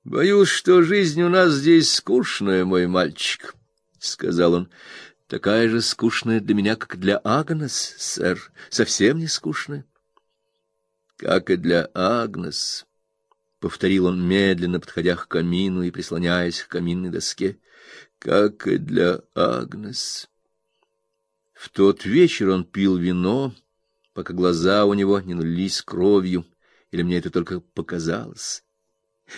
— Боюсь, что жизнь у нас здесь скучная, мой мальчик, — сказал он. — Такая же скучная для меня, как для Агнес, сэр, совсем не скучная. — Как и для Агнес, — повторил он медленно, подходя к камину и прислоняясь к каминной доске, — как и для Агнес. В тот вечер он пил вино, пока глаза у него не налились кровью, или мне это только показалось.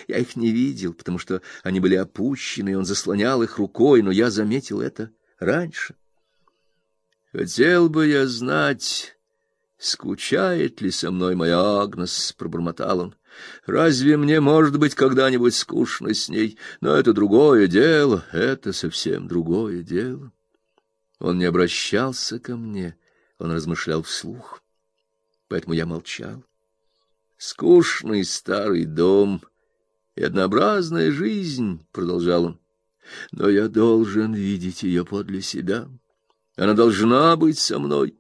Я их не видел, потому что они были опущены, и он заслонял их рукой, но я заметил это раньше. Хотел бы я знать, скучает ли со мной моя Агнес, пробормотал он. Разве мне может быть когда-нибудь скучно с ней? Но это другое дело, это совсем другое дело. Он не обращался ко мне, он размышлял вслух. Поэтому я молчал. Скучный старый дом и однообразная жизнь, продолжал он. Но я должен видеть ее подле себя. Она должна быть со мной.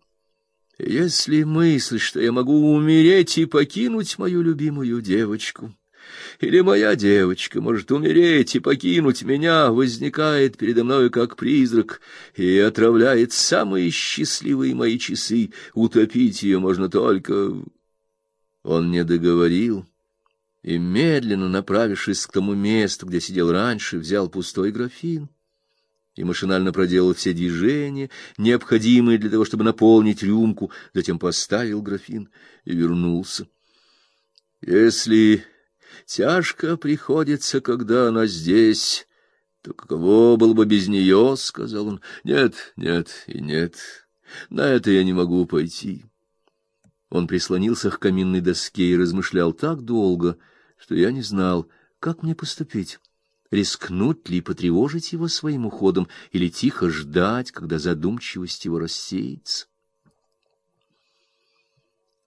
Если мысль, что я могу умереть и покинуть мою любимую девочку, или моя девочка может умереть и покинуть меня, возникает передо мною как призрак и отравляет самые счастливые мои часы, утопить ее можно только... Он не договорил и, медленно направившись к тому месту, где сидел раньше, взял пустой графин и машинально проделал все движения, необходимые для того, чтобы наполнить рюмку, затем поставил графин и вернулся. Если тяжко приходится, когда она здесь, то каково было бы без нее, — сказал он. — Нет, нет и нет, на это я не могу пойти. Он прислонился к каминной доске и размышлял так долго, — что я не знал, как мне поступить. Рискнуть ли потревожить его своим уходом или тихо ждать, когда задумчивость его рассеется?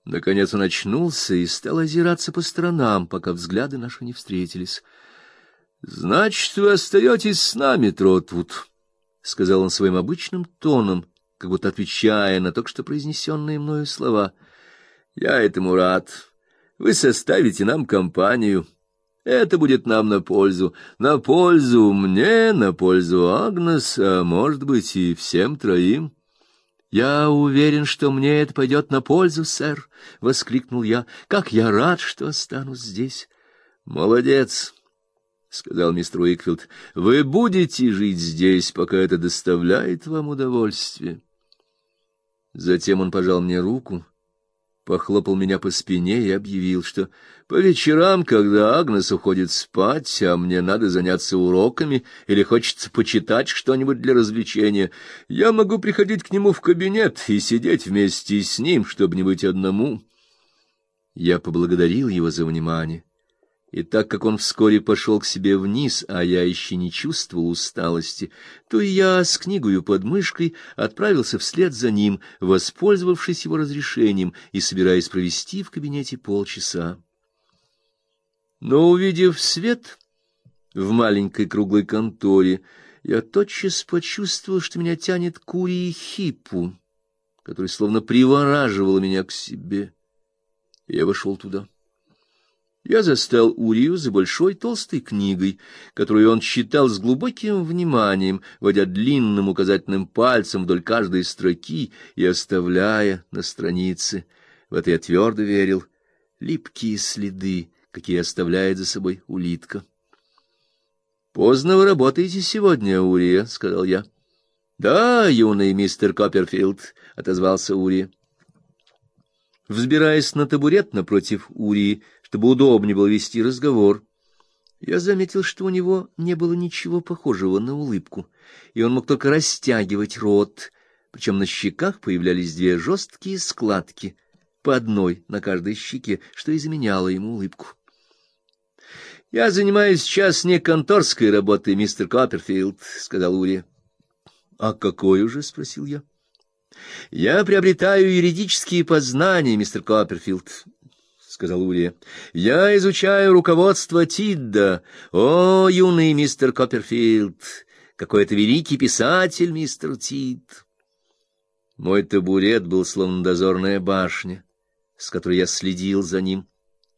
Наконец он очнулся и стал озираться по сторонам, пока взгляды наши не встретились. — Значит, вы остаетесь с нами, Тротвуд, — сказал он своим обычным тоном, как будто отвечая на только что произнесенные мною слова. — Я этому рад. Вы составите нам компанию. Это будет нам на пользу. На пользу мне, на пользу Агнес, а может быть и всем троим. Я уверен, что мне это пойдет на пользу, сэр, — воскликнул я. Как я рад, что останусь здесь. Молодец, — сказал мистер Уикфилд. Вы будете жить здесь, пока это доставляет вам удовольствие. Затем он пожал мне руку похлопал меня по спине и объявил, что по вечерам, когда Агнес уходит спать, а мне надо заняться уроками или хочется почитать что-нибудь для развлечения, я могу приходить к нему в кабинет и сидеть вместе с ним, чтобы не быть одному. Я поблагодарил его за внимание. И так как он вскоре пошел к себе вниз, а я еще не чувствовал усталости, то я с книгою под мышкой отправился вслед за ним, воспользовавшись его разрешением и собираясь провести в кабинете полчаса. Но, увидев свет в маленькой круглой конторе, я тотчас почувствовал, что меня тянет к Урии Хипу, который словно привораживал меня к себе. Я вошел туда я застал Урию за большой толстой книгой, которую он читал с глубоким вниманием, водя длинным указательным пальцем вдоль каждой строки и оставляя на странице, в это я твердо верил, липкие следы, какие оставляет за собой улитка. «Поздно вы работаете сегодня, Урия», — сказал я. «Да, юный мистер Копперфилд», — отозвался Урия. Взбираясь на табурет напротив Урии, чтобы удобнее было вести разговор, я заметил, что у него не было ничего похожего на улыбку, и он мог только растягивать рот, причем на щеках появлялись две жесткие складки, по одной на каждой щеке, что изменяло ему улыбку. — Я занимаюсь сейчас не конторской работой, мистер Копперфилд, — сказал Ури. — А какой уже? — спросил я. — Я приобретаю юридические познания, мистер Копперфилд, — сказал Урия. — Я изучаю руководство Тидда. О, юный мистер Копперфилд! Какой это великий писатель, мистер Тид! Мой табурет был словно дозорная башня, с которой я следил за ним,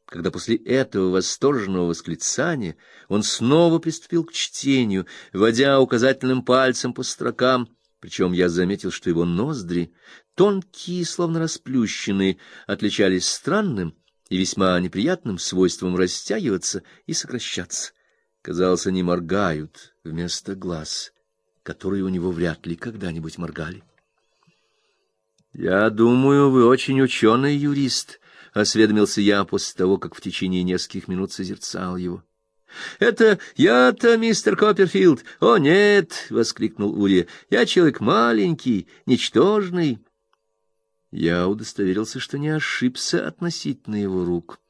когда после этого восторженного восклицания он снова приступил к чтению, водя указательным пальцем по строкам, причем я заметил, что его ноздри, тонкие, словно расплющенные, отличались странным и весьма неприятным свойством растягиваться и сокращаться. Казалось, они моргают вместо глаз, которые у него вряд ли когда-нибудь моргали. Я думаю, вы очень ученый юрист, осведомился я после того, как в течение нескольких минут созерцал его. Это я-то, мистер Копперфилд. О нет, воскликнул Урия. Я человек маленький, ничтожный. Я удостоверился, что не ошибся относительно его рук.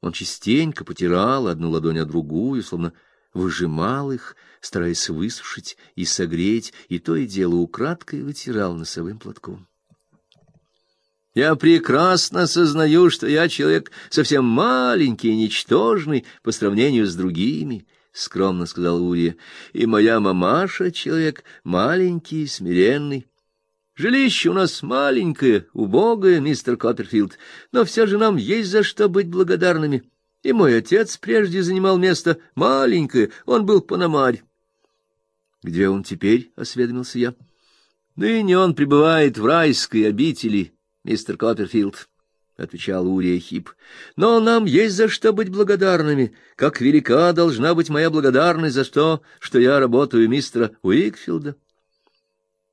Он частенько потирал одну ладонь о другую, словно выжимал их, стараясь высушить и согреть, и то и дело украдкой вытирал носовым платком. Я прекрасно сознаю, что я человек совсем маленький и ничтожный по сравнению с другими, — скромно сказал Урия, — и моя мамаша человек маленький, смиренный. Жилище у нас маленькое, убогое, мистер Копперфилд, но все же нам есть за что быть благодарными. И мой отец прежде занимал место маленькое, он был пономарь. — Где он теперь? — осведомился я. — Ныне он пребывает в райской обители, мистер Копперфилд, — отвечал Урия Хип. — Но нам есть за что быть благодарными. Как велика должна быть моя благодарность за то, что я работаю мистера Уикфилда.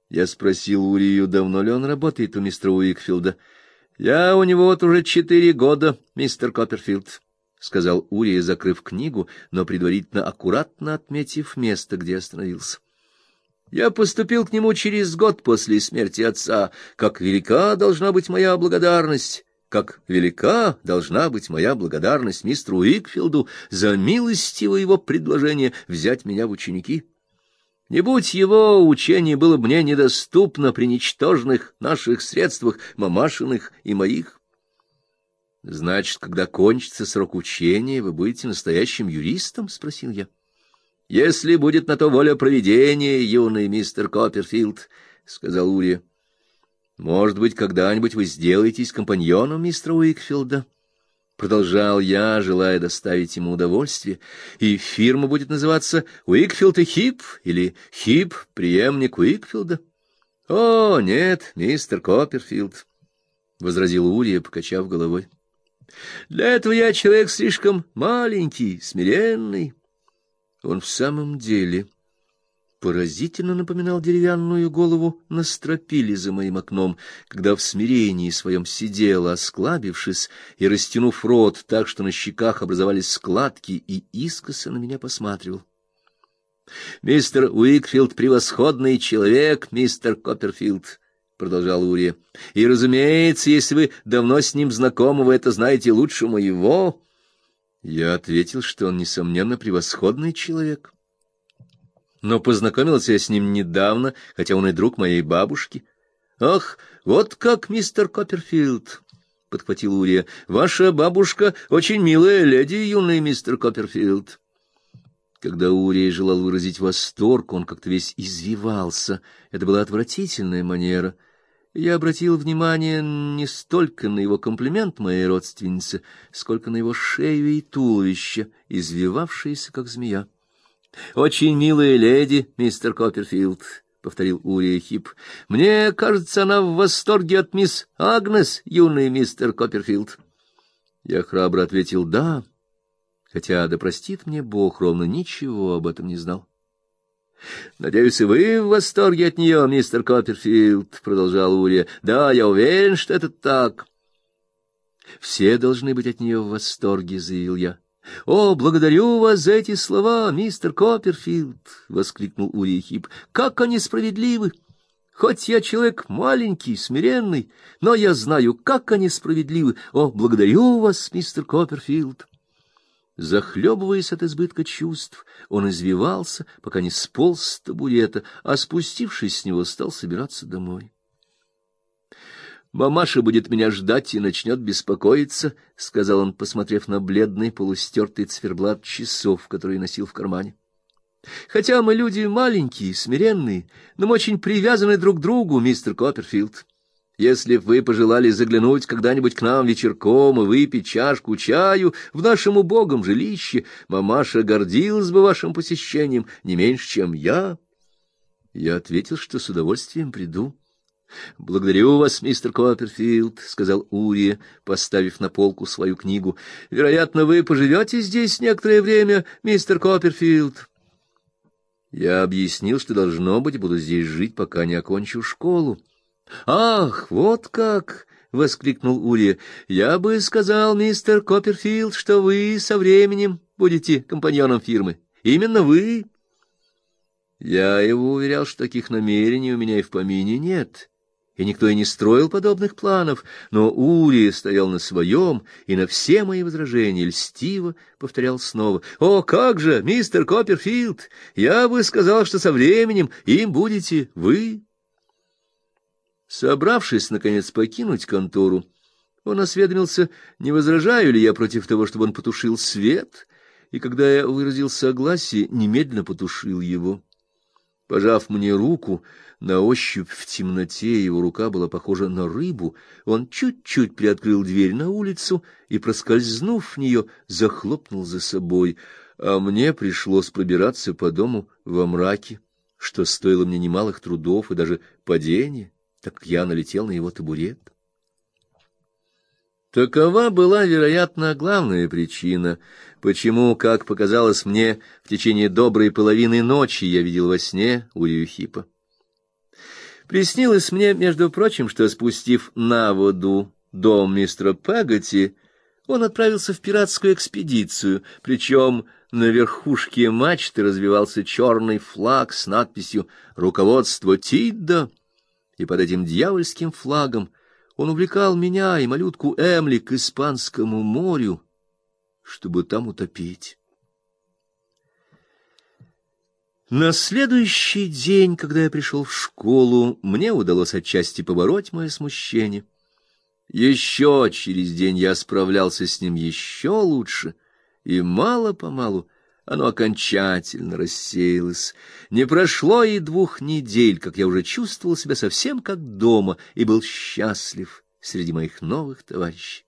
Я спросил Урию, давно ли он работает у мистера Уикфилда. — Я у него вот уже четыре года, мистер Копперфилд, — сказал Урия, закрыв книгу, но предварительно аккуратно отметив место, где остановился. Я поступил к нему через год после смерти отца. Как велика должна быть моя благодарность, как велика должна быть моя благодарность мистеру Уикфилду за милостивое его предложение взять меня в ученики. Не будь его учение было бы мне недоступно при ничтожных наших средствах, мамашиных и моих. Значит, когда кончится срок учения, вы будете настоящим юристом, спросил я. Если будет на то воля провидения, юный мистер Копперфилд, сказал Ури. Может быть, когда-нибудь вы сделаетесь компаньоном мистера Уикфилда? Продолжал я, желая доставить ему удовольствие, и фирма будет называться Уикфилд и Хип или Хип, преемник Уикфилда. О, нет, мистер Копперфилд, возразил Урия, покачав головой. Для этого я человек слишком маленький, смиренный. Он в самом деле поразительно напоминал деревянную голову на стропиле за моим окном, когда в смирении своем сидел, осклабившись и растянув рот так, что на щеках образовались складки, и искоса на меня посматривал. Мистер Уикфилд превосходный человек, мистер Копперфилд, продолжал Урия. И, разумеется, если вы давно с ним знакомы, вы это знаете лучше моего. Я ответил, что он несомненно превосходный человек. Но познакомился я с ним недавно, хотя он и друг моей бабушки. Ах, вот как мистер Копперфилд, подхватил Урия. Ваша бабушка очень милая леди, юный мистер Копперфилд. Когда Урия желал выразить восторг, он как-то весь извивался. Это была отвратительная манера. Я обратил внимание не столько на его комплимент моей родственнице, сколько на его шею и туловище, извивавшиеся как змея. Очень милая леди, мистер Копперфилд, повторил Урия Хип. Мне кажется, она в восторге от мисс Агнес, юный мистер Копперфилд. Я храбро ответил: "Да", хотя да простит мне Бог, ровно ничего об этом не знал. Надеюсь, и вы в восторге от нее, мистер Копперфилд, продолжал Урия. Да, я уверен, что это так. Все должны быть от нее в восторге, заявил я. О, благодарю вас за эти слова, мистер Копперфилд, воскликнул Урия Хип. Как они справедливы! Хоть я человек маленький, смиренный, но я знаю, как они справедливы. О, благодарю вас, мистер Копперфилд. Захлебываясь от избытка чувств, он извивался, пока не сполз с табурета, а спустившись с него, стал собираться домой. Мамаша будет меня ждать и начнет беспокоиться, сказал он, посмотрев на бледный полустертый циферблат часов, который носил в кармане. Хотя мы люди маленькие, смиренные, но мы очень привязаны друг к другу, мистер Копперфилд. Если вы пожелали заглянуть когда-нибудь к нам вечерком и выпить чашку чаю в нашем убогом жилище, мамаша гордилась бы вашим посещением не меньше, чем я. Я ответил, что с удовольствием приду. — Благодарю вас, мистер Копперфилд, — сказал Урия, поставив на полку свою книгу. — Вероятно, вы поживете здесь некоторое время, мистер Копперфилд. Я объяснил, что, должно быть, буду здесь жить, пока не окончу школу. — Ах, вот как! — воскликнул Урия. — Я бы сказал, мистер Копперфилд, что вы со временем будете компаньоном фирмы. Именно вы. Я его уверял, что таких намерений у меня и в помине нет. — и никто и не строил подобных планов, но Урия стоял на своем и на все мои возражения льстиво повторял снова. «О, как же, мистер Копперфилд, я бы сказал, что со временем им будете вы!» Собравшись, наконец, покинуть контору, он осведомился, не возражаю ли я против того, чтобы он потушил свет, и когда я выразил согласие, немедленно потушил его. Пожав мне руку, на ощупь в темноте его рука была похожа на рыбу. Он чуть-чуть приоткрыл дверь на улицу и, проскользнув в нее, захлопнул за собой, а мне пришлось пробираться по дому во мраке, что стоило мне немалых трудов и даже падения, так я налетел на его табурет. Такова была, вероятно, главная причина, почему, как показалось мне, в течение доброй половины ночи я видел во сне Урию Хипа. Приснилось мне, между прочим, что, спустив на воду дом мистера Пегати, он отправился в пиратскую экспедицию, причем на верхушке мачты развивался черный флаг с надписью «Руководство Тидда», и под этим дьявольским флагом он увлекал меня и малютку Эмли к Испанскому морю, чтобы там утопить. На следующий день, когда я пришел в школу, мне удалось отчасти побороть мое смущение. Еще через день я справлялся с ним еще лучше, и мало-помалу оно окончательно рассеялось. Не прошло и двух недель, как я уже чувствовал себя совсем как дома и был счастлив среди моих новых товарищей.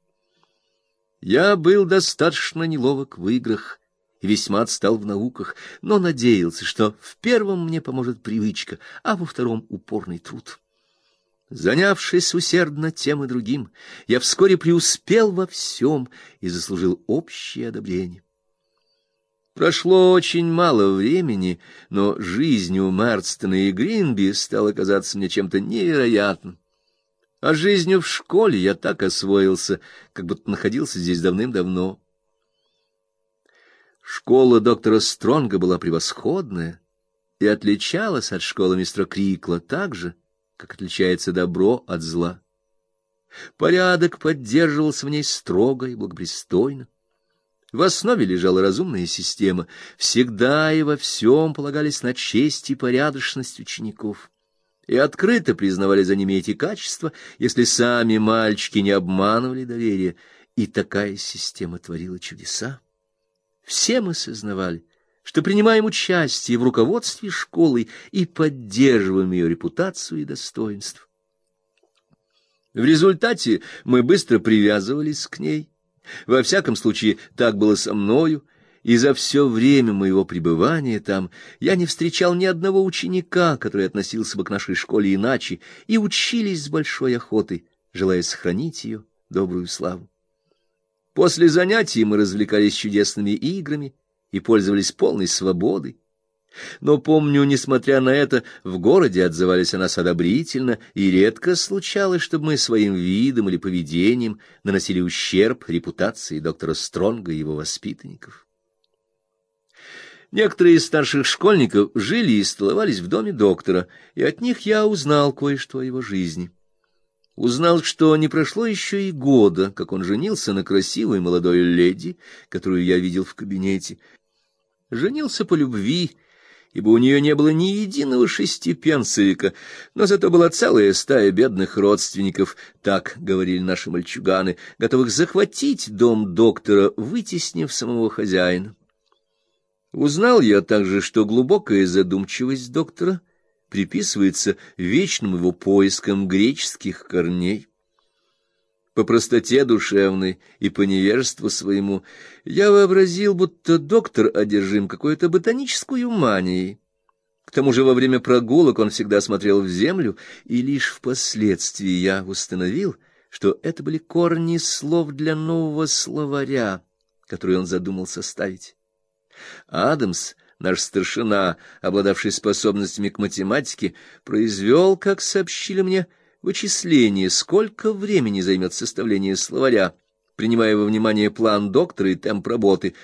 Я был достаточно неловок в играх, весьма отстал в науках, но надеялся, что в первом мне поможет привычка, а во втором — упорный труд. Занявшись усердно тем и другим, я вскоре преуспел во всем и заслужил общее одобрение. Прошло очень мало времени, но жизнь у Марстона и Гринби стала казаться мне чем-то невероятным. А жизнью в школе я так освоился, как будто находился здесь давным-давно. Школа доктора Стронга была превосходная и отличалась от школы мистера Крикла так же, как отличается добро от зла. Порядок поддерживался в ней строго и благопристойно. В основе лежала разумная система, всегда и во всем полагались на честь и порядочность учеников. И открыто признавали за ними эти качества, если сами мальчики не обманывали доверие, и такая система творила чудеса. Все мы сознавали, что принимаем участие в руководстве школой и поддерживаем ее репутацию и достоинство. В результате мы быстро привязывались к ней. Во всяком случае, так было со мною, и за все время моего пребывания там я не встречал ни одного ученика, который относился бы к нашей школе иначе, и учились с большой охотой, желая сохранить ее добрую славу. После занятий мы развлекались чудесными играми и пользовались полной свободой. Но, помню, несмотря на это, в городе отзывались о нас одобрительно, и редко случалось, чтобы мы своим видом или поведением наносили ущерб репутации доктора Стронга и его воспитанников. Некоторые из старших школьников жили и столовались в доме доктора, и от них я узнал кое-что о его жизни. Узнал, что не прошло еще и года, как он женился на красивой молодой леди, которую я видел в кабинете. Женился по любви, ибо у нее не было ни единого шестипенсовика, но зато была целая стая бедных родственников, так говорили наши мальчуганы, готовых захватить дом доктора, вытеснив самого хозяина. Узнал я также, что глубокая задумчивость доктора приписывается вечным его поискам греческих корней. По простоте душевной и по невежеству своему я вообразил, будто доктор одержим какой-то ботанической манией. К тому же во время прогулок он всегда смотрел в землю, и лишь впоследствии я установил, что это были корни слов для нового словаря, который он задумал составить. Адамс, наш старшина, обладавший способностями к математике, произвел, как сообщили мне, вычисление, сколько времени займет составление словаря, принимая во внимание план доктора и темп работы.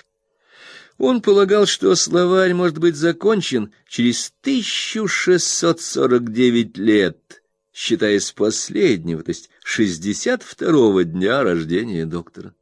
Он полагал, что словарь может быть закончен через 1649 лет, считая с последнего, то есть 62-го дня рождения доктора.